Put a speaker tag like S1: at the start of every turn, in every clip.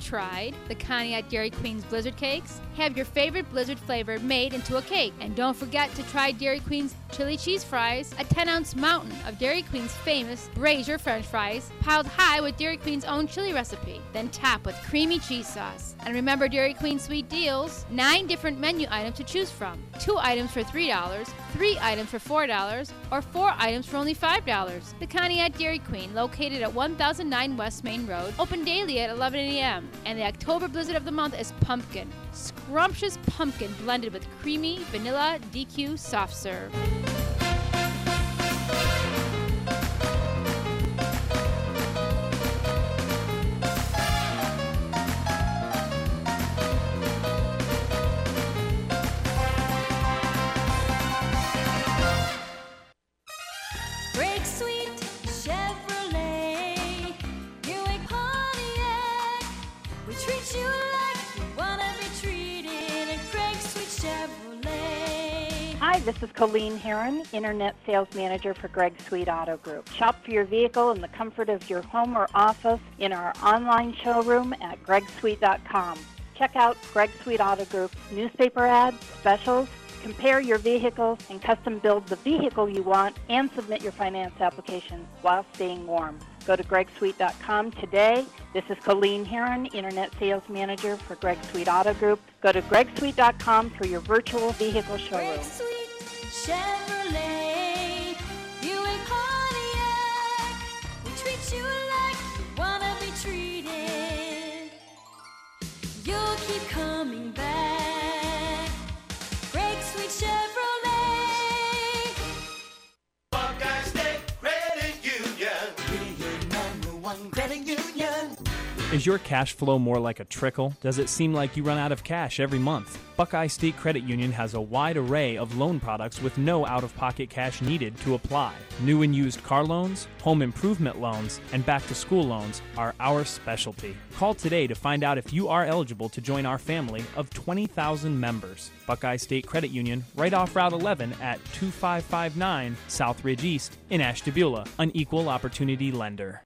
S1: tried the Conneaut Dairy Queen's Blizzard Cakes? Have your favorite Blizzard flavor made into a cake. And don't forget to try Dairy Queen's chili cheese fries, a 10 ounce mountain of Dairy Queen's famous Brazier French fries, piled high with Dairy Queen's own chili recipe, then top with creamy cheese sauce. And remember Dairy Queen sweet deals? Nine different menu items to choose from. Two items for $3, three items for $4, or four items for only $5. The Conneaut Dairy Queen, located at 1009 West Main Road, open daily at 11 a.m. And the October blizzard of the month is pumpkin. Scrumptious pumpkin blended with creamy vanilla DQ soft serve.
S2: Colleen Heron, Internet Sales Manager for Greg Sweet Auto Group. Shop for your vehicle in the comfort of your home or office in our online showroom at gregsweet.com. Check out Greg Sweet Auto Group's newspaper ads, specials, compare your vehicles, and custom build the vehicle you want and submit your finance application while staying warm. Go to gregsweet.com today. This is Colleen Heron, Internet Sales Manager for Greg Sweet Auto Group. Go to gregsweet.com for your virtual vehicle showroom.
S3: Chevrolet, Buick Pontiac. We treat you like you wanna be treated. You'll keep coming back.
S4: Is your cash flow more like a trickle? Does it seem like you run out of cash every month? Buckeye State Credit Union has a wide array of loan products with no out of pocket cash needed to apply. New and used car loans, home improvement loans, and back to school loans are our specialty. Call today to find out if you are eligible to join our family of 20,000 members. Buckeye State Credit Union, right off Route 11 at 2559 South Ridge East in Ashtabula, an equal opportunity lender.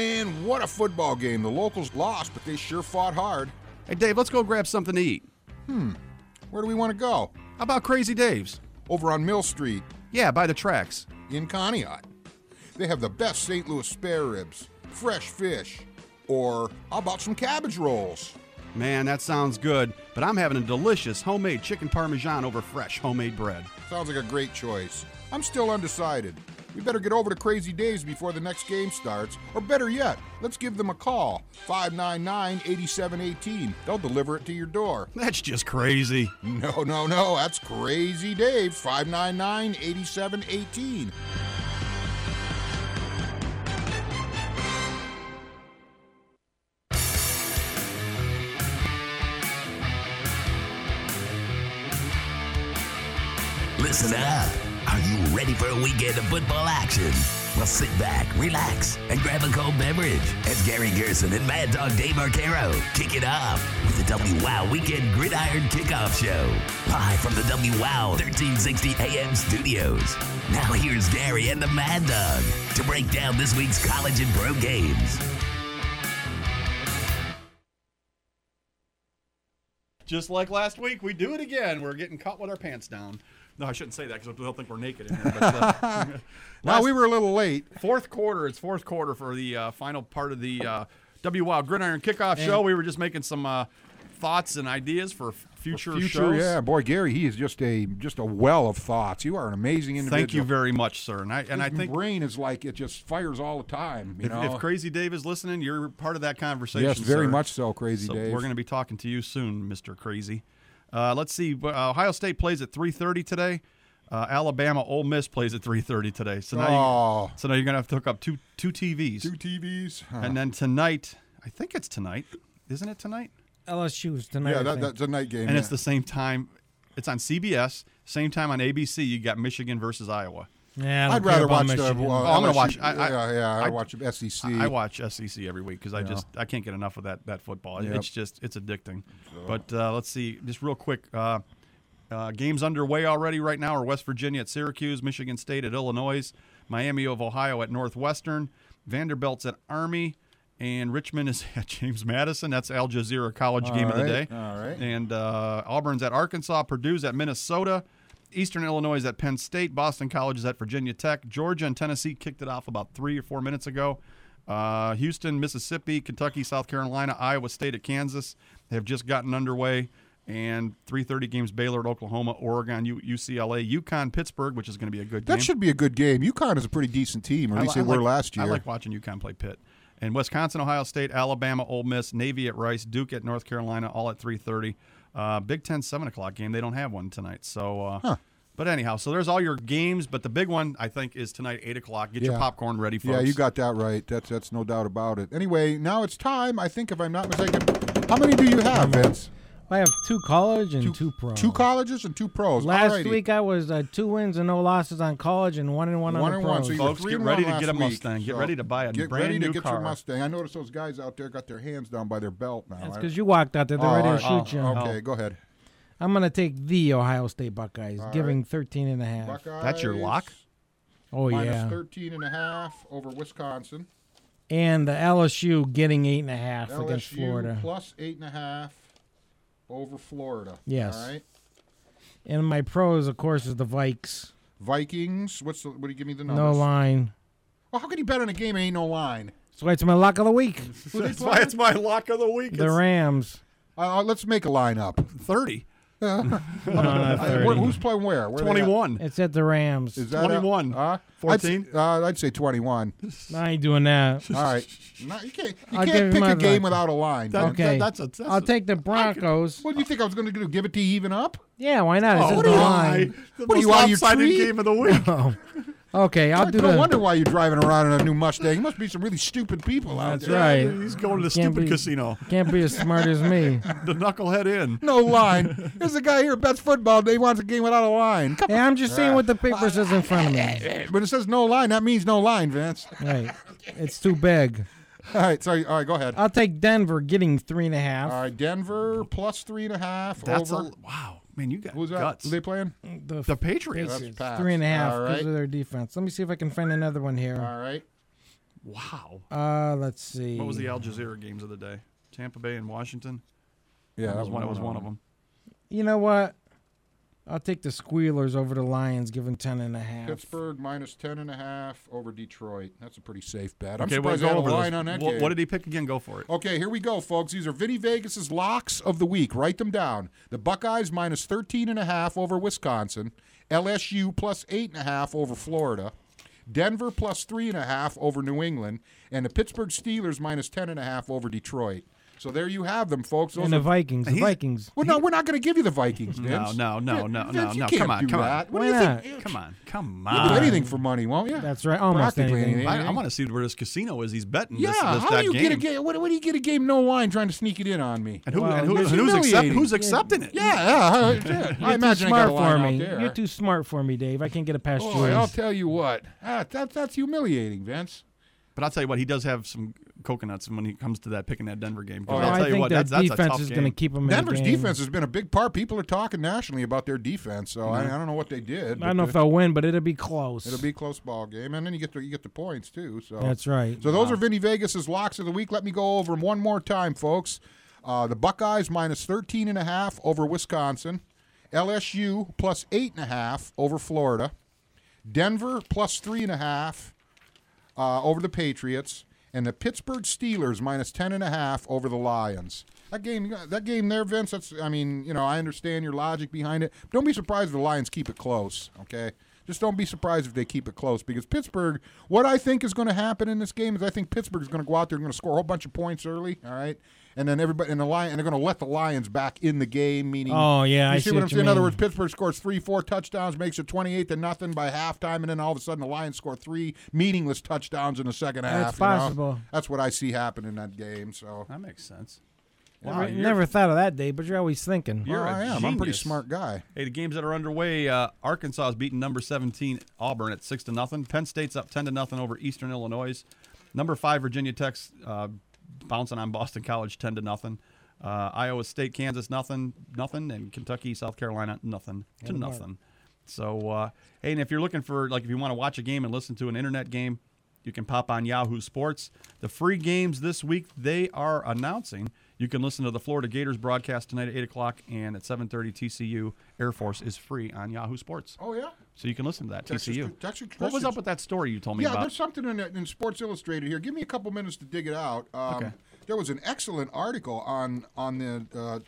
S5: Man, what a football game. The locals lost, but they sure fought hard.
S6: Hey, Dave, let's go grab something to eat.
S5: Hmm. Where do we want to go?
S6: How about Crazy Dave's?
S5: Over on Mill Street
S6: Yeah, by the tracks.
S5: in Conneaut. They have the best St. Louis spare ribs, fresh fish, or how about some cabbage rolls?
S6: Man, that sounds good, but I'm having a delicious homemade chicken parmesan over fresh homemade bread.
S5: Sounds like a great choice. I'm still undecided. We better get over to Crazy Dave's before the next game starts, or better yet, let's give them a call 599 8718. They'll deliver it to your door.
S6: That's just crazy.
S5: No, no, no, that's Crazy Dave 599 8718.
S7: Listen up. Ready for a weekend of football action? Well, sit back, relax, and grab a cold beverage as Gary Gerson and Mad Dog Dave Arcaro kick it off with the WWOW Weekend Gridiron Kickoff Show. Live from the WWOW 1360 AM studios. Now here's Gary and the Mad Dog to break down this week's college and pro games.
S6: Just like last week, we do it again. We're getting caught with our pants down. No, I shouldn't say that because they'll think we're naked in here. But, uh,
S5: Now, we were a little late.
S6: fourth quarter. It's fourth quarter for the uh, final part of the uh, Gridiron Kickoff Show. We were just making some uh, thoughts and ideas for future,
S5: Future,
S6: shows.
S5: yeah, boy, Gary, he is just a just a well of thoughts. You are an amazing individual.
S6: Thank you very much, sir. And I and I think
S5: brain is like it just fires all the time. You
S6: if,
S5: know,
S6: if Crazy Dave is listening, you're part of that conversation.
S5: Yes, very
S6: sir.
S5: much so, Crazy
S6: So
S5: Dave.
S6: We're going to be talking to you soon, Mister Crazy. Uh, let's see. uh, Ohio State plays at 3:30 today. Uh, Alabama, Ole Miss plays at 3:30 today. So now,
S5: Oh.
S6: you, so now you're going to have to hook up two two TVs.
S5: two TVs. Huh.
S6: And then tonight, I think it's tonight, isn't it tonight?
S8: LSU's tonight.
S5: yeah, that, that's a night game.
S6: And
S5: yeah.
S6: it's the same time. It's on CBS. Same time on ABC. You got Michigan versus Iowa.
S8: Yeah, I don't
S5: I'd rather
S8: about
S5: watch the.
S8: Michigan.
S5: Uh,
S6: Oh, I'm gonna
S5: LSU
S6: watch- I- I-
S5: yeah, yeah, I,
S6: I-
S5: watch SEC.
S6: I watch SEC every week because I
S5: Yeah.
S6: just I can't get enough of that that football.
S5: Yep.
S6: It's just it's addicting. But uh, let's see, just real quick. Uh, uh, games underway already right now are West Virginia at Syracuse, Michigan State at Illinois, Miami of Ohio at Northwestern, Vanderbilt's at Army, and Richmond is at James Madison. That's Al Jazeera College game of the day.
S5: all right.
S6: And uh, Auburn's at Arkansas, Purdue's at Minnesota. Eastern Illinois is at Penn State. Boston College is at Virginia Tech. Georgia and Tennessee kicked it off about three or four minutes ago. Uh, Houston, Mississippi, Kentucky, South Carolina, Iowa State at Kansas have just gotten underway. And 3:30 games: Baylor at Oklahoma, Oregon, U- UCLA, UConn, Pittsburgh, which is going to be a good game.
S5: that should be a good game. UConn is a pretty decent team, or at least they were
S6: like-
S5: last year.
S6: I like watching UConn play Pitt. And Wisconsin, Ohio State, Alabama, Ole Miss, Navy at Rice, Duke at North Carolina, all at 3:30. Uh, Big Ten seven o'clock game. They don't have one tonight. So, uh, but anyhow, so there's all your games. But the big one I think is tonight, eight o'clock. Get your popcorn ready, folks.
S5: Yeah, you got that right. That's that's no doubt about it. Anyway, now it's time. I think, if I'm not mistaken, how many do you have, Vince?
S8: I have two college and two, pro.
S5: Two colleges and two pros.
S8: Last
S5: Alrighty.
S8: week I was uh, two wins and no losses on college and one and one,
S5: One
S8: on the
S5: and one.
S8: pros.
S5: So
S6: Folks, get ready to get
S5: last
S6: a
S5: week.
S6: Mustang. Get
S5: So
S6: ready to buy a
S5: get
S6: brand
S5: ready
S6: new
S5: to get
S6: car.
S5: your Mustang. I noticed those guys out there got their hands down by their belt now.
S8: That's because you walked out there. They're
S5: Oh,
S8: ready
S5: all
S8: to
S5: right.
S8: shoot you.
S5: Okay, go ahead.
S8: I'm going to take the Ohio State Buckeyes,
S5: All
S8: giving 13 and a half.
S5: Buckeyes
S6: That's your lock?
S8: Oh,
S5: minus
S8: yeah.
S5: 13 and a half over Wisconsin.
S8: And the LSU getting eight and a half
S5: LSU
S8: against Florida.
S5: plus eight and a half over Florida.
S8: Yes.
S5: All right.
S8: And my pros, of course, is the Vikes.
S5: Vikings. What's the, what do you give me the numbers?
S8: No line.
S5: Well, how can you bet on a game and ain't no line?
S8: That's why it's my lock of the week.
S6: That's why it's my lock of the week.
S8: The
S6: It's
S8: Rams.
S5: Uh, uh, let's make a line up.
S6: Thirty.
S8: No,
S5: Uh, where- who's playing where? where they at?
S6: 21.
S8: It's at the Rams.
S5: Is that a-
S6: 21.
S5: Uh,
S6: 14?
S5: I'd, say- uh, I'd say 21.
S8: I ain't doing that.
S5: All right. No, you can't, you
S8: I'll give
S5: can't pick
S8: my
S5: a game
S8: Vikings.
S5: without a line.
S6: That-
S8: Okay.
S6: that- that's a- that's
S8: I'll
S6: a-
S8: take the Broncos.
S5: what do you think I was going to do? Give it to you even up?
S8: Yeah, why not? It's
S5: Oh,
S8: just
S5: what
S8: the
S5: you-
S8: line.
S6: The
S5: What are you,
S6: most
S5: out of your
S6: lopsided
S5: tree?
S6: game of the week.
S8: Okay, I'll do
S5: no
S8: the.
S5: wonder why you're driving around in a new Mustang. must be some really stupid people out
S8: That's
S5: there.
S8: right.
S6: He's going to the
S8: Can't
S6: stupid
S8: be-
S6: casino.
S8: Can't be as smart as me.
S6: The knucklehead in.
S5: No line. There's a guy here who bets football. They wants a game without a line. Come
S8: Hey, I'm just saying what the paper says in front of me.
S5: on. When it says no line, that means no line, Vince.
S8: Right. It's too big.
S5: All right, sorry. All right, go ahead.
S8: I'll take Denver getting three and a half.
S5: All right, Denver plus three and a half
S6: That's
S5: over.
S6: a wow, man. You got
S5: Who's that?
S6: guts.
S5: Who they playing?
S8: The,
S6: The Patriots.
S8: Patriots. Three and a half
S5: All
S8: because
S5: right.
S8: of their defense. Let me see if I can find another one here.
S5: All right.
S6: Wow.
S8: Uh, let's see.
S6: What was the Al Jazeera games of the day? Tampa Bay and Washington.
S5: Yeah,
S6: that was one. That was one of them.
S8: You know what? I'll take the Squealers over the Lions, giving ten and a half.
S5: Pittsburgh minus ten and a half over Detroit. That's a pretty safe bet. I'm
S6: Okay, well,
S5: surprised
S6: go
S5: they had a
S6: over
S5: line
S6: those.
S5: on that
S6: What,
S5: game.
S6: what did he pick again? Go for it.
S5: Okay, here we go, folks. These are Vinny Vegas's locks of the week. Write them down. The Buckeyes minus 13 and a half over Wisconsin. LSU plus eight and a half over Florida. Denver plus three and a half over New England, and the Pittsburgh Steelers minus ten and a half over Detroit. So there you have them, folks. Those
S8: and the
S5: are-
S8: Vikings. The
S6: He's-
S8: Vikings.
S5: well, no, we're not going to give you the Vikings,
S6: No,
S5: Vince.
S6: no, no,
S5: Vin-
S6: no,
S5: Vince,
S6: no,
S5: you
S6: no.
S5: can't
S6: Come on,
S5: do
S6: come on.
S5: that. What
S8: Why
S5: do you
S8: not?
S5: think?
S6: Come on, come
S5: You'll do
S6: on.
S5: anything for money, won't you?
S8: That's right. Almost
S5: Practically
S8: anything.
S5: anything.
S6: I, I want to see where this casino is. He's betting
S5: Yeah,
S6: this, this,
S5: how
S6: that
S5: do you
S6: game.
S5: get a game? What, what do you get a game no wine, trying to sneak it in on me?
S6: and who,
S8: Well,
S6: and who,
S8: it's
S6: and who's, accept,
S5: humiliating.
S6: who's accepting it?
S5: Yeah, yeah. yeah.
S8: You're
S5: I imagine
S8: too
S5: I got
S8: smart
S5: a line
S8: for
S5: out
S8: me.
S5: there.
S8: You're too smart for me, Dave. I can't get it past
S5: Boy,
S8: you.
S5: I'll tell you what. Ah, that, that's humiliating, Vince.
S6: But I'll tell you what, he does have some coconuts when he comes to that picking that Denver game.
S5: Oh,
S6: I'll
S8: I
S6: tell you
S8: think
S6: what,
S8: their
S6: that's, that's a
S8: defense
S6: tough
S8: is going to keep them
S5: Denver's
S8: in the game.
S5: defense has been a big part. People are talking nationally about their defense, so I, I don't know what they did.
S8: I don't know if they'll win, but it'll be close.
S5: It'll be a close ball game, and then you get the you get the points too. So
S8: That's right.
S5: So those are Vinny Vegas's locks of the week. Let me go over them one more time, folks. Uh, the Buckeyes minus 13 and a half over Wisconsin. LSU plus eight and a half over Florida. Denver plus three and a half uh, over the Patriots. and the Pittsburgh Steelers minus ten and a half over the Lions. That game, that game there, Vince. That's, I mean, you know, I understand your logic behind it. Don't be surprised if the Lions keep it close. Okay, just don't be surprised if they keep it close because Pittsburgh. What I think is going to happen in this game is I think Pittsburgh is going to go out there and going to score a whole bunch of points early. All right. And then everybody and the lion and they're going to let the Lions back in the game. Meaning,
S8: Oh, yeah,
S5: you
S8: I
S5: see
S8: see
S5: what
S8: what
S5: I'm
S8: you
S5: saying. In other words, Pittsburgh scores three, four touchdowns, makes it 28 to nothing by halftime, and then all of a sudden the Lions score three meaningless touchdowns in the second half.
S8: That's
S5: you know?
S8: possible.
S5: That's what I see happen in that game. So
S6: That makes sense.
S8: Never,
S6: Wow, you're-
S8: never thought of that day, but you're always thinking.
S6: You're
S5: Well,
S6: a
S5: I am. I'm a pretty smart guy.
S6: Hey, the games that are underway: uh, Arkansas is beating number 17 Auburn at six to nothing. Penn State's up 10 to nothing over Eastern Illinois. Number five Virginia Tech's uh, bouncing on Boston College 10 to nothing. Uh, Iowa State, Kansas nothing, nothing, and Kentucky, South Carolina nothing to
S8: What about-
S6: nothing. So, uh, hey, and if you're looking for like if you want to watch a game and listen to an internet game, you can pop on Yahoo Sports. The free games this week they are announcing. You can listen to the Florida Gators broadcast tonight at eight o'clock and at seven thirty. TCU Air Force is free on Yahoo Sports,
S5: Oh yeah.
S6: So you can listen to that.
S5: Texas-
S6: TCU.
S5: Texas
S6: what was up with that story you told me
S5: Yeah,
S6: about?
S5: there's something in, in Sports Illustrated here. Give me a couple minutes to dig it out. Um,
S6: Okay.
S5: There was an excellent article on on the uh,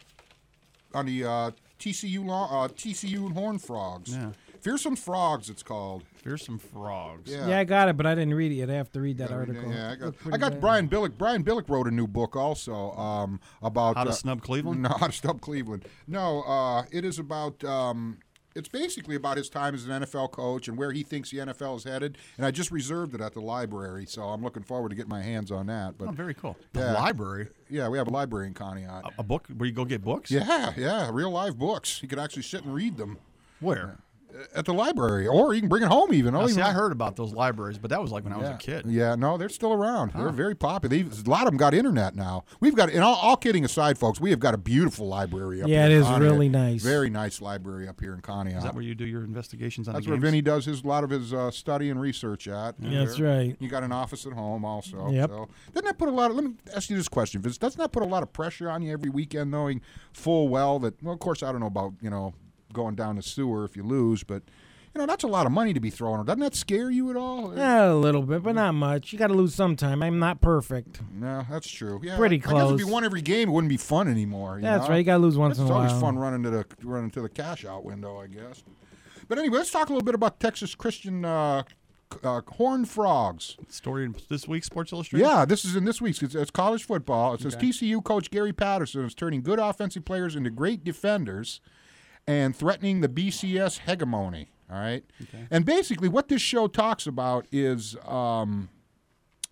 S5: on the uh, TCU law, uh, TCU Horn Frogs.
S6: Yeah.
S5: Fearsome Frogs, it's called.
S6: Fearsome frogs.
S5: Yeah.
S8: Yeah, I got it, but I didn't read it yet. I have to read that article.
S5: Yeah, I got, I got
S8: bad.
S5: Brian Billick. Brian Billick wrote a new book also um, about
S6: How to
S5: uh,
S6: snub Cleveland?
S5: No, how to snub Cleveland. No, uh, it is about. Um, it's basically about his time as an NFL coach and where he thinks the NFL is headed. And I just reserved it at the library, so I'm looking forward to getting my hands on that. But
S6: Oh, very cool. The
S5: Yeah.
S6: library,
S5: yeah, we have a library in Conneaut.
S6: a, a book where you go get books.
S5: Yeah, yeah, real live books. You could actually sit and read them
S6: Where?
S5: At the library, or you can bring it home even.
S6: Now,
S5: Oh,
S6: see,
S5: even-
S6: I heard about those libraries, but that was like when I was a kid.
S5: Yeah, no, they're still around. They're very popular. They've, a lot of them got internet now. We've got, and all, all kidding aside, folks, we have got a beautiful library up
S8: Yeah,
S5: here.
S8: it
S5: in
S8: is
S5: Conneaut.
S8: really nice.
S5: Very nice library up here in Conneaut.
S6: Is that where you do your investigations on
S5: That's
S6: the
S5: where
S6: games?
S5: Vinny does his a lot of his uh, study and research at.
S8: Yeah, that's right.
S5: You got an office at home also.
S8: Yep.
S5: So doesn't that put a lot of? Let me ask you this question, Vince. Doesn't that put a lot of pressure on you every weekend, knowing full well that? Well, of course, I don't know about you know going down the sewer if you lose, but you know that's a lot of money to be thrown. Doesn't that scare you at all?
S8: Yeah, a little bit, but not much. You got to lose sometime. I'm not perfect.
S5: No, that's true. Yeah,
S8: Pretty
S5: I guess if
S8: close.
S5: you won every game, it wouldn't be fun anymore. you
S8: That's
S5: know?
S8: right. You got to lose once
S5: It's
S8: in a
S5: always
S8: while.
S5: fun running to the running to the cash out window, I guess. But anyway, let's talk a little bit about Texas Christian uh, uh, Horn Frogs.
S6: Story in this week's Sports Illustrated.
S5: Yeah, this is in this week's. It's, it's college football. It says TCU coach Gary Patterson is turning good offensive players into great defenders and threatening the BCS hegemony. All right. And basically, what this show talks about is um,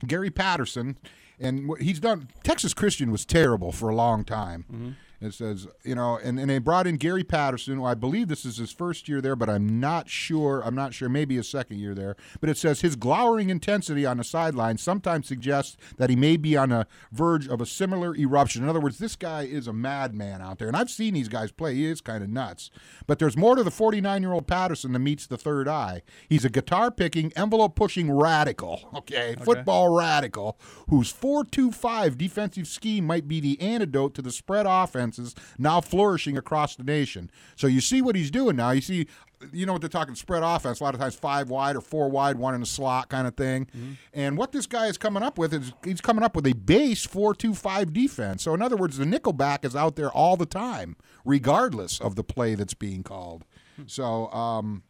S5: Gary Patterson, and what he's done. Texas Christian was terrible for a long time. It says, you know, and, and they brought in Gary Patterson. Well, I believe this is his first year there, but I'm not sure. I'm not sure. Maybe his second year there. But it says his glowering intensity on the sideline sometimes suggests that he may be on the verge of a similar eruption. In other words, this guy is a madman out there. And I've seen these guys play. He is kind of nuts. But there's more to the 49 year old Patterson than meets the third eye. He's a guitar picking, envelope pushing radical, okay? Football radical, whose 4 2 5 defensive scheme might be the antidote to the spread now flourishing across the nation. So you see what he's doing now. You see, you know what they're talking spread offense, a lot of times five wide or four wide, one in the slot kind of thing. And what this guy is coming up with is he's coming up with a base 4 2 5 defense. So, in other words, the nickelback is out there all the time, regardless of the play that's being called. So, um,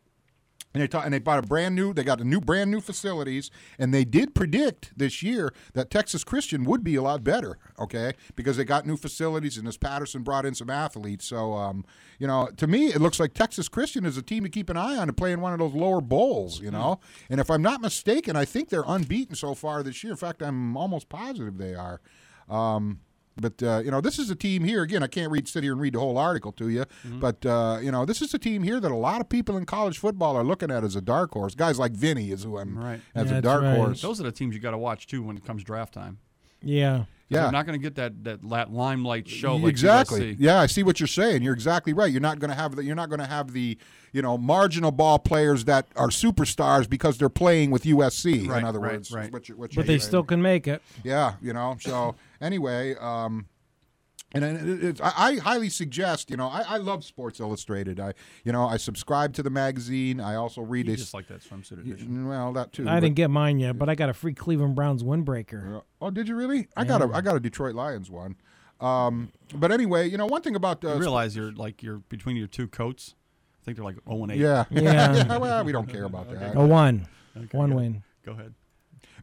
S5: and they, ta- and they bought a brand new. They got a new, brand new facilities, and they did predict this year that Texas Christian would be a lot better. Okay, because they got new facilities, and this Patterson brought in some athletes. So, um, you know, to me, it looks like Texas Christian is a team to keep an eye on to play in one of those lower bowls. You know, and if I'm not mistaken, I think they're unbeaten so far this year. In fact, I'm almost positive they are. Um, but uh, you know, this is a team here. Again, I can't read sit here and read the whole article to you. But uh, you know, this is a team here that a lot of people in college football are looking at as a dark horse. Guys like Vinny is who I'm
S6: Right.
S5: as
S8: Yeah,
S5: a dark
S8: right.
S5: horse.
S6: Those are the teams you got to watch too when it comes draft time.
S8: Yeah.
S5: Yeah.
S6: They're not going to get that that la- limelight show like
S5: exactly.
S6: USC.
S5: Yeah, I see what you're saying. You're exactly right. You're not going to have the, you're not going to have the you know marginal ball players that are superstars because they're playing with USC.
S6: Right,
S5: in other
S6: right,
S5: words,
S6: right.
S5: What you're, what you're
S8: But they still can make it.
S5: Yeah, you know. So anyway, um, And it- it's, I, I highly suggest, you know, I, I love Sports Illustrated. I, you know, I subscribe to the magazine. I also read
S6: You
S5: a
S6: just like that swimsuit edition.
S5: Well, that too.
S8: I
S5: but-
S8: didn't get mine yet, but I got a free Cleveland Browns windbreaker.
S5: Oh, did you really? I got a I got a Detroit Lions one. Um, but anyway, you know, one thing about uh,
S6: You realize you're like you're between your two coats. I think they're like 0 and 8.
S5: Yeah.
S8: Yeah.
S5: Yeah, well, we don't care about that.
S8: A one,
S6: Okay,
S8: one
S6: go-
S8: win.
S6: Go ahead.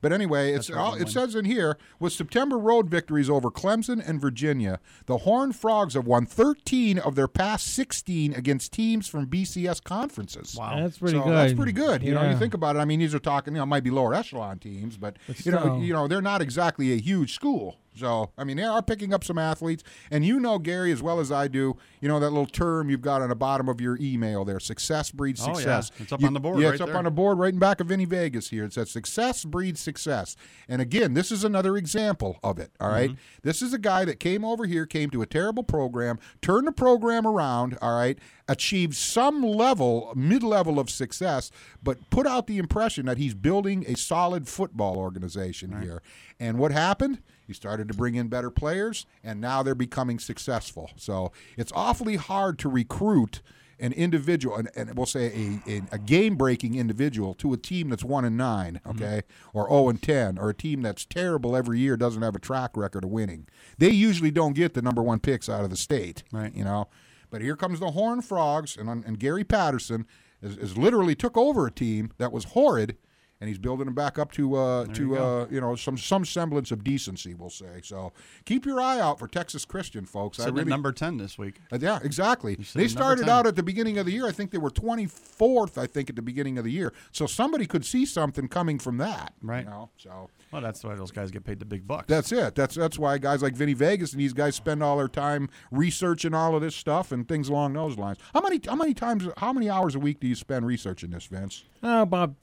S5: But anyway, it's all, it says in here with September road victories over Clemson and Virginia, the Horned Frogs have won 13 of their past 16 against teams from BCS conferences.
S6: Wow.
S8: That's pretty
S5: so
S8: good.
S5: That's pretty good. You know, you think about it. I mean, these are talking. You know, might be lower echelon teams, but,
S8: But
S5: you know, you know, they're not exactly a huge school. So I mean, they are picking up some athletes, and you know, Gary, as well as I do. You know that little term you've got on the bottom of your email there: success breeds
S6: Oh, yeah.
S5: success.
S6: It's up
S5: You-
S6: on the board
S5: Yeah,
S6: right
S5: it's up
S6: there.
S5: on the board right in back of Vinny Vegas here. It says success breeds success. And again, this is another example of it. All right?
S6: Mm-hmm.
S5: This is a guy that came over here, came to a terrible program, turned the program around, all right, achieved some level, mid level of success, but put out the impression that he's building a solid football organization here. And what happened? He started to bring in better players, and now they're becoming successful. So it's awfully hard to recruit an individual, and, and we'll say a, a, a game breaking individual to a team that's one and 9 mm-hmm. okay, or zero and ten, or a team that's terrible every year, doesn't have a track record of winning. They usually don't get the number one picks out of the state,
S6: Right.
S5: You know, but here comes the Horned Frogs, and and Gary Patterson is, is literally took over a team that was horrid. And he's building them back up to uh, to
S6: you
S5: uh, you know some some semblance of decency, we'll say. So keep your eye out for Texas Christian, folks. I
S6: Sitting
S5: really,
S6: at number 10 this week.
S5: uh, yeah, exactly. They started out at the beginning of the year. I think they were 24th, I think, at the beginning of the year. So somebody could see something coming from that.
S6: Right.
S5: You know? So
S6: Well, that's why those guys get paid the big bucks.
S5: that's it. That's that's why guys like Vinny Vegas and these guys spend all their time researching all of this stuff and things along those lines. How many how many times how many hours a week do you spend researching this, Vince?
S8: Oh, about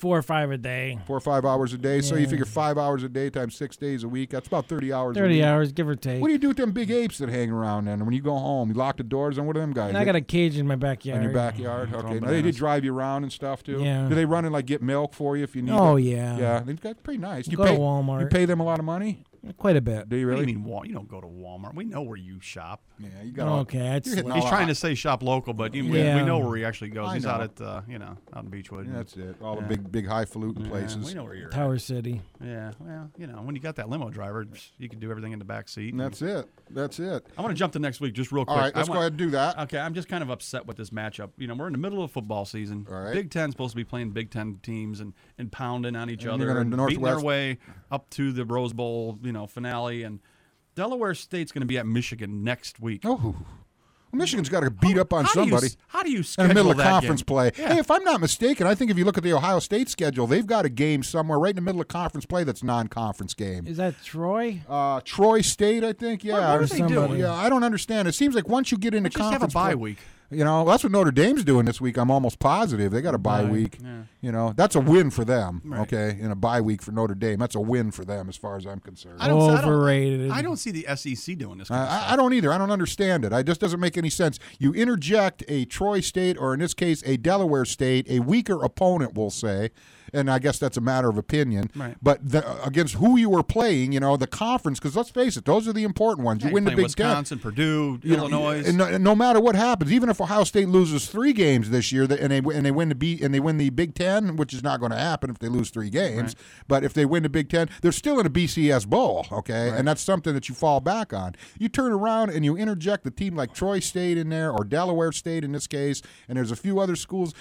S8: four or five a day.
S5: Four or five hours a day. So you figure five hours a day times six days a week. That's about thirty hours. a
S8: Thirty
S5: week.
S8: hours, give or take.
S5: What do you do with them big apes that hang around then? When you go home, you lock the doors, and what are them guys?
S8: And I got a cage in my backyard.
S5: in your backyard.
S6: Throwing
S5: Okay. Now, they did drive you around and stuff too.
S8: Yeah.
S5: Do they run and like get milk for you if you need? It?
S8: Oh,
S5: it?
S8: yeah.
S5: Yeah. They've got pretty nice. You
S8: Go to
S5: pay
S8: Walmart.
S5: You pay them a lot of money.
S8: Quite a bit.
S5: Do you
S6: What
S5: really?
S6: do you mean Wal- You don't go to Walmart. We know where you shop.
S5: Yeah. You got. all-
S8: Okay, I'd
S5: you're hitting.
S6: He's
S5: all
S6: trying
S5: the-
S6: to say shop local, but you, we- we,
S8: Yeah.
S6: know where he actually goes.
S5: I
S6: He's out
S5: know.
S6: at uh, you know out in Beachwood.
S5: Yeah, That's it. All the big, big highfalutin
S6: Yeah,
S5: places.
S6: we know where you're at.
S8: Tower City.
S6: Yeah, well, you know, when you got that limo driver, you can do everything in the back seat.
S5: And that's it. That's it.
S6: I want to jump to next week just real quick.
S5: All right.
S6: I
S5: Let's go
S6: want-
S5: ahead and do that.
S6: Okay, I'm just kind of upset with this matchup. You know, we're in the middle of football season.
S5: All right.
S6: Big Ten's supposed to be playing Big Ten teams and, and pounding on each
S5: And
S6: other
S5: you're gonna
S6: and beating their
S5: Northwest-
S6: way up to the Rose Bowl, you know, finale. And Delaware State's going to be at Michigan next week.
S5: Oh. Well, Michigan's got to beat up on
S6: how do you
S5: somebody.
S6: s- how do you
S5: in the middle of
S6: that
S5: conference
S6: game?
S5: play.
S6: Yeah.
S5: Hey, if I'm not mistaken, I think if you look at the Ohio State schedule, they've got a game somewhere right in the middle of conference play that's non-conference game.
S8: Is that Troy?
S5: Uh, Troy State, I think. Yeah,
S6: What- what
S5: or
S6: are they doing?
S8: somebody.
S5: Yeah, I don't understand. It seems like once you get into conference,
S6: Just have a bye
S5: play-
S6: week.
S5: You know, that's what Notre Dame's doing this week. I'm almost positive they got a bye
S8: Bye.
S5: week.
S6: Yeah.
S5: You know, that's a win for them.
S6: Right.
S5: Okay, in a bye week for Notre Dame, that's a win for them as far as I'm concerned.
S6: I don't, I don't-
S8: Overrated.
S6: I don't see the SEC doing this. Kind of
S5: I,
S6: stuff.
S5: I don't either. I don't understand it. I just doesn't make any sense. You interject a Troy State, or in this case, a Delaware State, a weaker opponent, we'll say, and I guess that's a matter of opinion.
S6: Right.
S5: But the, against who you were playing, you know, the conference, because let's face it, those are the important ones.
S6: Yeah,
S5: you win the Big Ten.
S6: Wisconsin, Purdue,
S5: You know,
S6: Illinois.
S5: and no, and no matter what happens, even if Ohio State loses three games this year, and they and they win the B, and they win the Big Ten, which is not going to happen if they lose three games. But if they win the Big Ten, they're still in a BCS bowl, okay, and that's something that you fall back on. You turn around and you interject a team like Troy State in there, or Delaware State in this case, and there's a few other schools.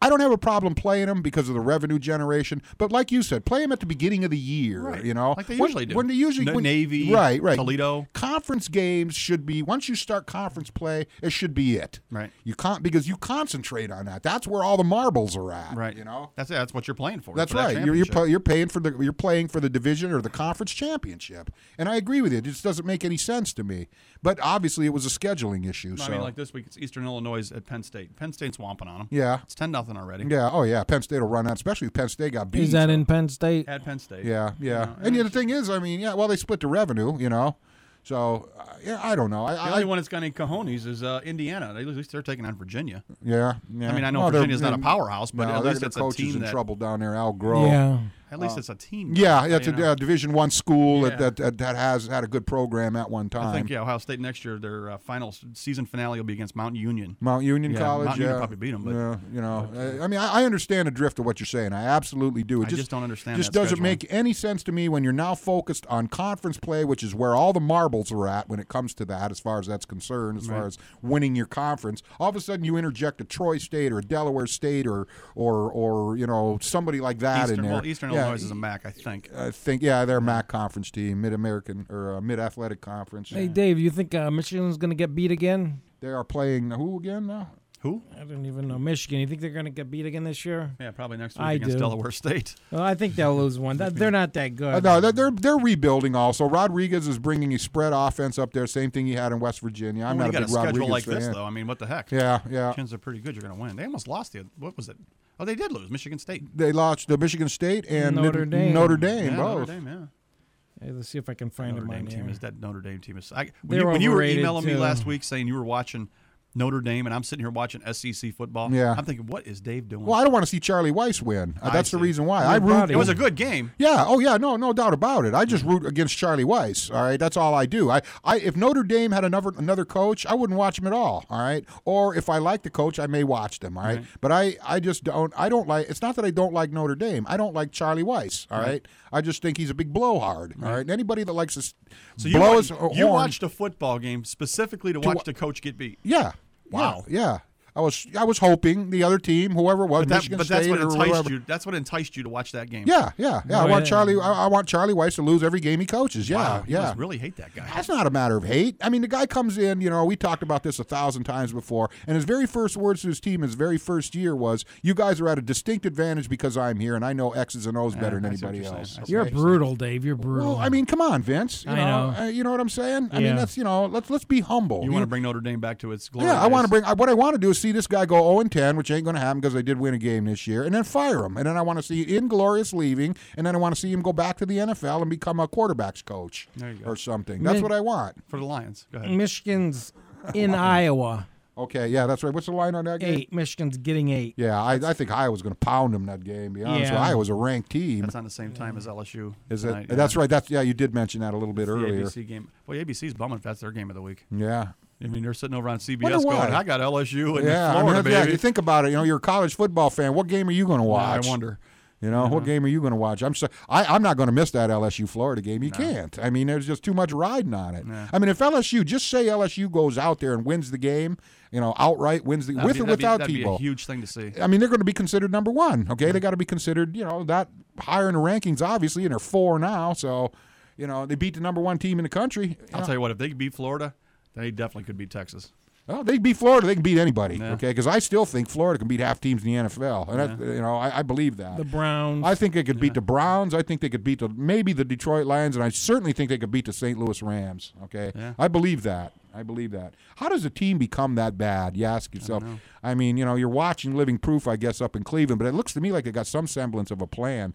S5: I don't have a problem playing them because of the revenue generation, but like you said, play them at the beginning of the year.
S6: Right.
S5: You know,
S6: Like they
S5: When-
S6: usually do.
S5: When they usually
S6: N-
S5: when-
S6: Navy,
S5: right, right,
S6: Toledo.
S5: Conference games should be once you start conference play, it should be it.
S6: Right.
S5: You can't because you concentrate on that. That's where all the marbles are at.
S6: Right.
S5: You know.
S6: That's that's what you're playing for.
S5: That's
S6: for that
S5: right. You're you're, you're paying for the you're playing for the division or the conference championship, and I agree with you. It just doesn't make any sense to me. But obviously, it was a scheduling issue.
S6: I
S5: so
S6: mean, like this week, it's Eastern Illinois at Penn State. Penn State's whomping on them.
S5: yeah,
S6: It's ten nothing already.
S5: yeah. Oh yeah. Penn State will run out, especially if Penn State got beat.
S8: Is that
S5: so-
S8: in Penn State?
S6: At Penn State.
S5: Yeah, yeah.
S6: know,
S5: and the thing is, I mean, yeah. Well, they split the revenue. You know. So uh, yeah, I don't know. I,
S6: The
S5: I
S6: only one that's got any cojones is uh, Indiana. At least they're taking on Virginia.
S5: Yeah, yeah.
S6: I mean, I know
S5: Well, they're-
S6: Virginia's not a powerhouse, but
S5: no,
S6: at
S5: their-
S6: least
S5: their
S6: it's a
S5: coach is
S6: team
S5: in
S6: that-
S5: trouble down there. Al Groh.
S8: Yeah.
S6: At least
S5: Uh,
S6: it's a team.
S5: Yeah, it's a
S6: know.
S5: Division One school
S6: Yeah.
S5: that, that that has had a good program at one time.
S6: I think yeah, Ohio State next year their uh, final season finale will be against Mount Union.
S5: Mount Union
S6: Yeah,
S5: College,
S6: Mount
S5: yeah,
S6: Union probably beat 'em, but-
S5: yeah, you know, uh, I mean, I, I understand the drift of what you're saying. I absolutely do. It
S6: I just don't understand
S5: Just doesn't
S6: scheduling.
S5: make any sense to me when you're now focused on conference play, which is where all the marbles are at when it comes to that, as far as that's concerned, as far as winning your conference. All of a sudden, you interject a Troy State or a Delaware State or or or you know somebody like that
S6: Eastern,
S5: in there.
S6: well, Eastern Illinois is a MAC, I think.
S5: I think yeah, they're a MAC conference team, Mid American or uh, Mid Athletic Conference.
S8: Hey, Dave, you think uh, Michigan's going to get beat again?
S5: They are playing who again now?
S6: Who?
S8: I don't even know. Michigan. You think they're going to get beat again this year?
S6: Yeah, probably next week
S8: I
S6: against
S8: do.
S6: Delaware State.
S8: Well, I think they'll lose one. They're not that good.
S5: Uh, no, they're, they're they're rebuilding also. Rodriguez is bringing a spread offense up there, same thing he had in West Virginia. I'm
S6: when
S5: not
S6: you
S5: a
S6: got
S5: big
S6: a schedule
S5: Rodriguez
S6: like
S5: fan.
S6: this, though, I mean, what the heck?
S5: Yeah, yeah.
S6: Chances are pretty good you're going to win. They almost lost the. What was it? Oh, they did lose. Michigan State.
S5: They lost to Michigan State and
S8: Notre
S5: Mid-
S8: Dame.
S5: Notre Dame,
S6: Yeah,
S5: both.
S6: Notre Dame, yeah.
S8: Hey, let's see if I can find
S6: Notre
S8: them
S6: Dame team
S8: here.
S6: is that Notre Dame team is. I, when, you, when you were
S8: overrated,
S6: emailing me last week saying you were watching Notre Dame and I'm sitting here watching SEC football,
S5: Yeah.
S6: I'm thinking, what is Dave doing?
S5: Well, I don't want to see Charlie Weis win. Uh, that's the reason why.
S8: Your
S5: I root.
S6: it was a good game.
S5: Yeah. Oh, yeah. No, no doubt about it. I just root against Charlie Weis. All right. That's all I do. I, I, if Notre Dame had another another coach, I wouldn't watch him at all. All right. Or if I like the coach, I may watch them. All right.
S6: Right.
S5: But I, I just don't. I don't like. It's not that I don't like Notre Dame. I don't like Charlie Weis. All right. I just think he's a big blowhard. All right. And anybody that likes to s-
S6: So you,
S5: blow
S6: wa-
S5: his
S6: you
S5: horn-
S6: watched a football game specifically to,
S5: To
S6: watch
S5: wa-
S6: the coach get beat.
S5: Yeah.
S6: Wow.
S5: Yeah. yeah. I was I was hoping the other team, whoever it was,
S6: But, that,
S5: Michigan
S6: but that's
S5: State
S6: what
S5: or
S6: enticed
S5: whoever.
S6: you. That's what enticed you to watch that game.
S5: Yeah, yeah, yeah. I
S8: Oh,
S5: want
S8: yeah.
S5: Charlie. I, I want Charlie Weis to lose every game he coaches. Yeah,
S6: Wow,
S5: yeah.
S6: must really hate that guy.
S5: That's not a matter of hate. I mean, the guy comes in, you know, we talked about this a thousand times before, and his very first words to his team, his very first year was, You guys are at a distinct advantage because I'm here and I know X's and O's better than
S6: I see what
S5: anybody else.
S6: I
S8: You're
S5: okay?
S8: brutal, Dave. You're brutal.
S5: Well, I mean, come on, Vince. You
S8: I
S5: know,
S8: know.
S5: uh, you know what I'm saying? I
S8: Yeah.
S5: mean, that's you know, let's let's be humble.
S6: You want to bring Notre Dame back to its glory.
S5: yeah, I want to bring. I- What I want to do is see this guy go 0 and 10, which ain't going to happen because they did win a game this year, and then fire him. And then I want to see Inglorious leaving, and then I want to see him go back to the NFL and become a quarterbacks coach
S6: There you go.
S5: or something. That's
S8: Min-
S5: what I want.
S6: for the Lions. Go ahead.
S8: Michigan's in Iowa.
S5: Okay, yeah, that's right. What's the line on that game?
S8: Eight. Michigan's getting eight.
S5: Yeah, I, I think Iowa's going to pound them that game. Be honest.
S8: Yeah.
S5: Iowa's a ranked team.
S6: That's on the same time as LSU.
S5: Is
S6: tonight,
S5: it?
S6: yeah.
S5: That's right. That's yeah. You did mention that a little bit
S6: It's the
S5: earlier.
S6: ABC game. Well, ABC's bumming if that's their game of the week.
S5: Yeah.
S6: I mean, they're sitting over on CBS going. "I got LSU and
S5: yeah, I mean,
S6: Florida,
S5: yeah,
S6: baby."
S5: you think about it. You know, you're a college football fan. What game are you going to watch?
S6: I wonder.
S5: You know, what game are you going to watch? I'm so, I, I'm not going to miss that LSU Florida game. You can't. I mean, there's just too much riding on it.
S6: Nah.
S5: I mean, if LSU just say LSU goes out there and wins the game, you know, outright wins the
S6: That'd
S5: with
S6: be-
S5: or without
S6: be a
S5: Tebow.
S6: huge thing to see.
S5: I mean, they're going to be considered number one. Okay, they got to be considered. You know, that higher in the rankings, obviously, and they're four now. So, you know, they beat the number one team in the country.
S6: I'll tell you what, if they beat Florida, they definitely could beat Texas.
S5: Well, they can beat Florida. They can beat anybody.
S6: Yeah.
S5: Okay, because I still think Florida can beat half teams in the NFL, and that, you know I, I believe that.
S8: The Browns.
S5: I think they could beat the Browns. I think they could beat the maybe the Detroit Lions, and I certainly think they could beat the St. Louis Rams. Okay,
S6: Yeah.
S5: I believe that. I believe that. How does a team become that bad? You ask yourself. I, mean, you know, you're watching living proof, I guess, up in Cleveland, but it looks to me like they got some semblance of a plan.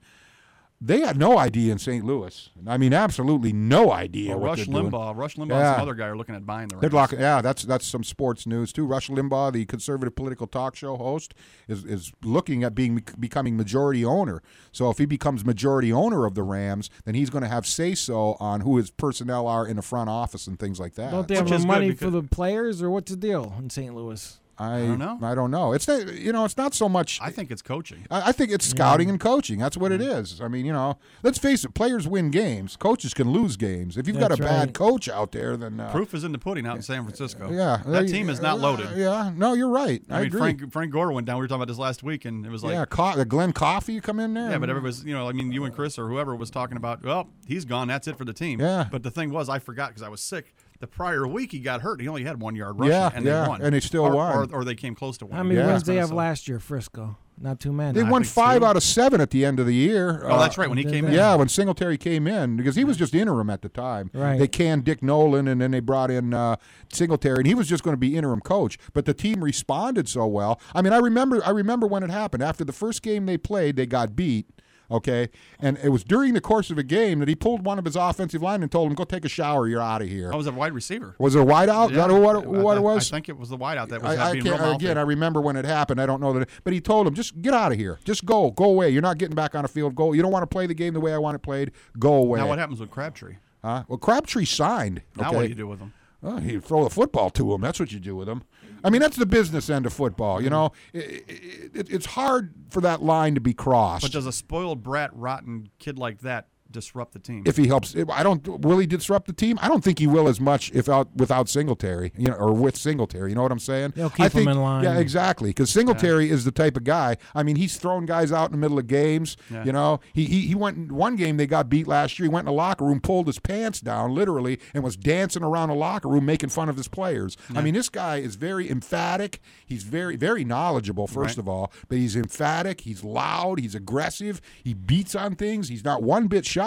S5: They had no idea in St. Louis. I mean, absolutely no idea
S6: Well,
S5: what
S6: Rush
S5: they're doing.
S6: Limbaugh, Rush Limbaugh, and some other guy are looking at buying the
S5: They're
S6: Rams.
S5: locking, yeah, that's that's some sports news too. Rush Limbaugh, the conservative political talk show host, is is looking at being becoming majority owner. So if he becomes majority owner of the Rams, then he's going to have say so on who his personnel are in the front office and things like that.
S8: Don't they have the money for the players, or what's the deal in St. Louis?
S5: I,
S6: don't know.
S5: I don't know. It's not, you know, it's not so much.
S6: I think it's coaching.
S5: I, I think it's scouting and coaching. That's what it is. I mean, you know, let's face it. Players win games. Coaches can lose games. If you've got a
S8: That's
S5: bad coach out there, then uh,
S6: Proof is in the pudding out in San Francisco.
S5: yeah,
S6: that team is not
S5: uh,
S6: loaded.
S5: Yeah, no, you're right. I,
S6: I mean,
S5: agree.
S6: Frank Frank Gore went down. We were talking about this last week, and it was like,
S5: yeah, Co- Glenn Coffee come in there.
S6: Yeah, but everybody's, you know, I mean, you and Chris or whoever was talking about, well, he's gone. That's it for the team.
S5: Yeah.
S6: But the thing was, I forgot because I was sick. The prior week he got hurt. He only had one yard rushing,
S5: Yeah,
S6: and
S5: yeah,
S6: they won.
S5: and they still
S6: or,
S5: won.
S6: Or, or they came close to winning.
S8: How many
S5: Yeah.
S8: wins they have last year, Frisco? Not too many.
S5: They
S6: I
S5: won five
S6: two.
S5: out of seven at the end of the year.
S6: Oh, that's right. When he came in,
S5: Yeah, when Singletary came in, because he was just interim at the time.
S8: Right.
S5: They canned Dick Nolan, and then they brought in uh, Singletary, and he was just going to be interim coach. But the team responded so well. I mean, I remember, I remember when it happened. After the first game they played, they got beat. Okay, and it was during the course of a game that he pulled one of his offensive linemen and told him, "Go take a shower. You're out of here."
S6: Oh, I was a wide receiver.
S5: Was it a wideout? Is that what, what
S6: I,
S5: it was?
S6: I think it was the wideout that was
S5: I, I
S6: being real
S5: again. I remember when it happened. I don't know that, but he told him, just get out of here. Just go. Go away. You're not getting back on a field. Go. You don't want to play the game the way I want it played. Go away.
S6: Now what happens with Crabtree?
S5: Huh? Well, Crabtree signed.
S6: Now
S5: okay?
S6: what do you do with him?
S5: Oh, you throw the football to him. That's what you do with him. I mean, that's the business end of football. You mm-hmm. know, it, it, it, it's hard for that line to be crossed.
S6: But does a spoiled brat, rotten kid like that disrupt the team?
S5: if he helps, I don't. Will he disrupt the team? I don't think he will as much if out without Singletary, you know, or with Singletary. You know what I'm saying?
S8: He'll keep
S5: I
S8: him in line.
S5: Yeah, exactly. Because Singletary is the type of guy. I mean, he's thrown guys out in the middle of games.
S6: Yeah.
S5: You know, he, he he went in one game they got beat last year. He went in the locker room, pulled his pants down literally, and was dancing around the locker room making fun of his players. I mean, this guy is very emphatic. He's very very knowledgeable first
S6: Right.
S5: of all, but he's emphatic. He's loud. He's aggressive. He beats on things. He's not one bit shy.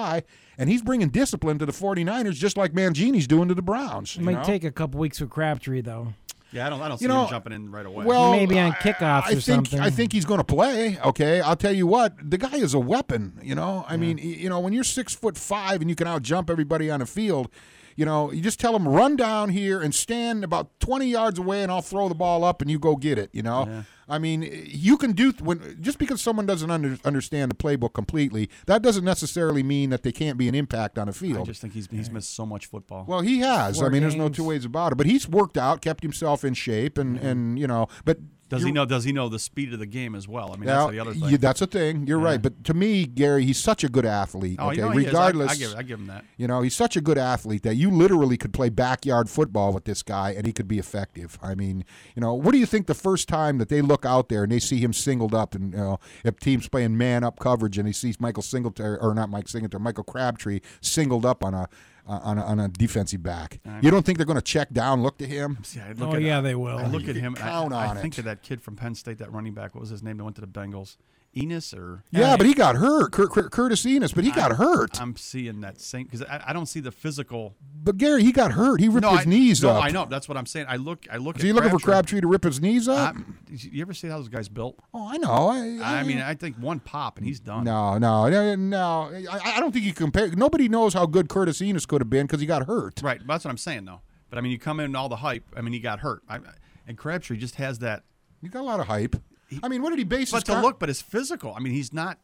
S5: And he's bringing discipline to the 49ers just like Mangini's doing to the Browns.
S8: It
S5: you
S8: might
S5: know?
S8: take a couple weeks for Crabtree though.
S6: yeah, I don't. I don't see
S5: know,
S6: him jumping in right away.
S5: Well,
S8: Maybe on
S5: I-
S8: kickoffs
S5: I
S8: or
S5: think
S8: something.
S5: I think he's going to play. Okay, I'll tell you what, the guy is a weapon. You know, I mean, you know, when you're six foot five and you can out jump everybody on the field, you know, you just tell them run down here and stand about 20 yards away, and I'll throw the ball up, and you go get it. You know, I mean, you can do when just because someone doesn't under, understand the playbook completely, that doesn't necessarily mean that they can't be an impact on a field.
S6: I just think he's he's missed so much football.
S5: Well, he has.
S8: Four
S5: I mean, there's no two ways about it. But he's worked out, kept himself in shape, and mm-hmm. and you know, but
S6: does he know? Does he know the speed of the game as well? I mean,
S5: Now,
S6: that's the other thing.
S5: yeah, that's a thing. You're right. But to me, Gary, he's such a good athlete.
S6: oh,
S5: okay,
S6: you know, is. I-
S5: regardless,
S6: I, give I give him that.
S5: you know, he's such a good athlete that you literally could play backyard football with this guy and he could be effective. I mean, you know, what do you think the first time that they look out there and they see him singled up and, you know, if teams playing man up coverage and he sees Michael Singletary, or not Mike Singletary, Michael Crabtree singled up on a, on a, on a defensive back. You don't think they're going to check down, look to him?
S6: See, I oh, look
S8: Oh
S6: at,
S8: yeah, they will.
S6: I look at him. and I-
S5: count
S6: I, think
S5: it.
S6: of that kid from Penn State, that running back. What was his name? That went to the Bengals. Enis or
S5: Yeah, but he got hurt. Cur- Cur- Curtis Enis, but he got hurt.
S6: I'm seeing that same because I, I don't see the physical.
S5: But Gary, he got hurt. He ripped
S6: no,
S5: his
S6: I,
S5: knees
S6: no,
S5: up.
S6: I know. That's what I'm saying. I look. I look.
S5: Is
S6: at
S5: he looking for
S6: Crabtree.
S5: Crabtree to rip his knees up?
S6: I'm- you ever see how those guys built?
S5: oh, I know. I,
S6: I mean, I think one pop and he's done.
S5: no, no, no, no. I, I don't think you compare. Nobody knows how good Curtis Enis could have been because he got hurt.
S6: Right. That's what I'm saying, though. But I mean, you come in all the hype. I mean, he got hurt. I, and Crabtree just has that.
S5: You got a lot of hype. I mean, what did he base
S6: But
S5: his con-
S6: look, but his physical. I mean, he's not.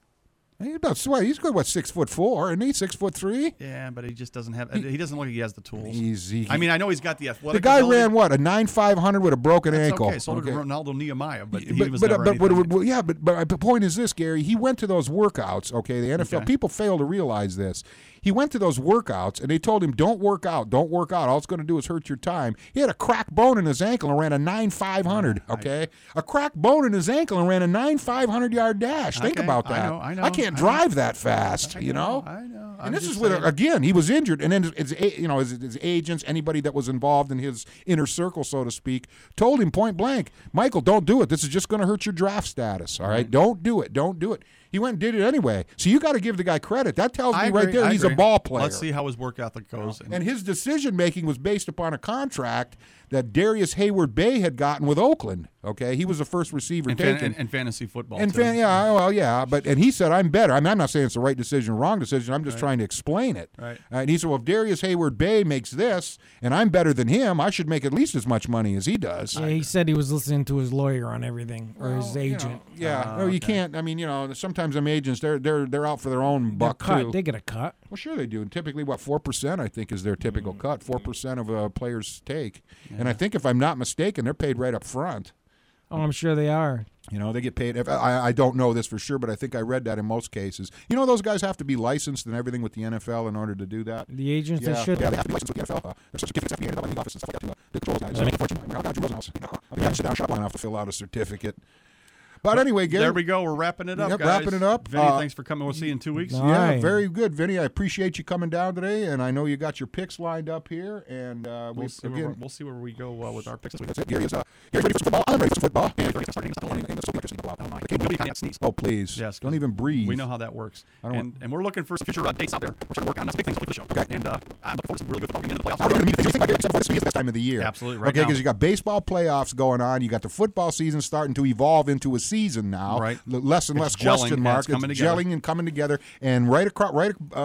S5: He's about what? He's good. What six foot four? And he's six foot three.
S6: Yeah, but he just doesn't have. He, doesn't look like he has the tools.
S5: He's he,
S6: I mean, I know he's got the athletic.
S5: the guy
S6: ability.
S5: ran what a nine five hundred with a broken
S6: That's
S5: ankle.
S6: Okay, so did Renaldo Nehemiah, but he
S5: but,
S6: was
S5: but,
S6: never
S5: but, but, but- yeah, but, but the point is this, Gary. He went to those workouts. Okay, the NFL
S6: Okay.
S5: people fail to realize this. He went to those workouts, and they told him, "Don't work out, don't work out. All it's going to do is hurt your time." He had a cracked bone in his ankle and ran a nine five hundred. Okay, a cracked bone in his ankle and ran a nine five hundred yard dash. Think
S6: Okay,
S5: about that.
S6: I know, I know, I
S5: can't
S6: I
S5: drive that fast. you know.
S6: I know. I'm
S5: And this is with
S6: saying.
S5: again, he was injured, and then his, his you know his, his agents, anybody that was involved in his inner circle, so to speak, told him point blank, Michael, don't do it. This is just going to hurt your draft status. All right, don't do it. Don't do it. He went and did it anyway. So you got to give the guy credit. That tells
S6: I
S5: me right there
S6: I
S5: he's
S6: agree.
S5: a ball player.
S6: Let's see how his work ethic goes. And,
S5: And his decision making was based upon a contract that Darrius Heyward-Bey had gotten with Oakland. Okay, he was the first receiver
S6: and, fan,
S5: taken.
S6: and, and fantasy football.
S5: And fan, yeah, well, yeah, but and he said I'm better. I mean, I'm not saying it's the right decision, or wrong decision. I'm just trying to explain it.
S6: Right.
S5: Uh, and he said, well, if Darrius Heyward-Bey makes this, and I'm better than him, I should make at least as much money as he does.
S8: Yeah, he said he was listening to his lawyer on everything or his
S5: Well, you know,
S8: agent.
S5: yeah, no, you can't. I mean, you know, sometimes them agents they're they're they're out for their own
S8: They're
S5: buck
S8: cut.
S5: too.
S8: They get a cut.
S5: Well, sure they do. And typically, what four percent I think is their typical cut. Four percent of a player's take, and I think if I'm not mistaken, they're paid right up front.
S8: Oh, I'm sure they are.
S5: You know, they get paid. If, I, I don't know this for sure, but I think I read that in most cases. You know, those guys have to be licensed and everything with the NFL in order to do that.
S8: The agents
S5: Yeah,
S8: they should.
S5: yeah, they have to be licensed with the NFL. Uh, there's certificates have to be handed out by the office and stuff like that too. Uh, the controls guys, they make a fortune. I how Drew Rosenhaus, you know, I mean, I sit down shop line off to fill out a certificate. But anyway, Gary,
S6: there we go. We're wrapping it up,
S5: Yep,
S6: guys.
S5: wrapping it up.
S6: Vinny,
S5: Uh,
S6: thanks for coming. We'll see you in two weeks.
S8: No.
S5: Yeah, very good, Vinny. I appreciate you coming down today, and I know you got your picks lined up here. And uh,
S6: We'll see, where,
S5: again,
S6: we'll see where we go uh, with our picks this week.
S5: that's it. Gary is uh, Gary's ready for some football. I'm ready for football. And Gary's starting to and the Soviet just go out.
S6: Nobody can't sneeze.
S5: Oh, please,
S6: Yes,
S5: don't even breathe.
S6: We know how that works.
S5: I don't
S6: And, and we're looking for some future uh, dates out there. We're trying to work on some big things for the show.
S5: Okay.
S6: And uh, I'm looking forward to some really good football getting into the playoffs.
S5: don't even to think about it, except for this the best time of the year.
S6: Absolutely, right
S5: okay, because you got baseball playoffs going on. You got the football season starting to evolve into a season now.
S6: Right.
S5: Less and
S6: It's
S5: less
S6: gelling,
S5: question mark.
S6: it's together.
S5: gelling and coming together. And right across, right uh,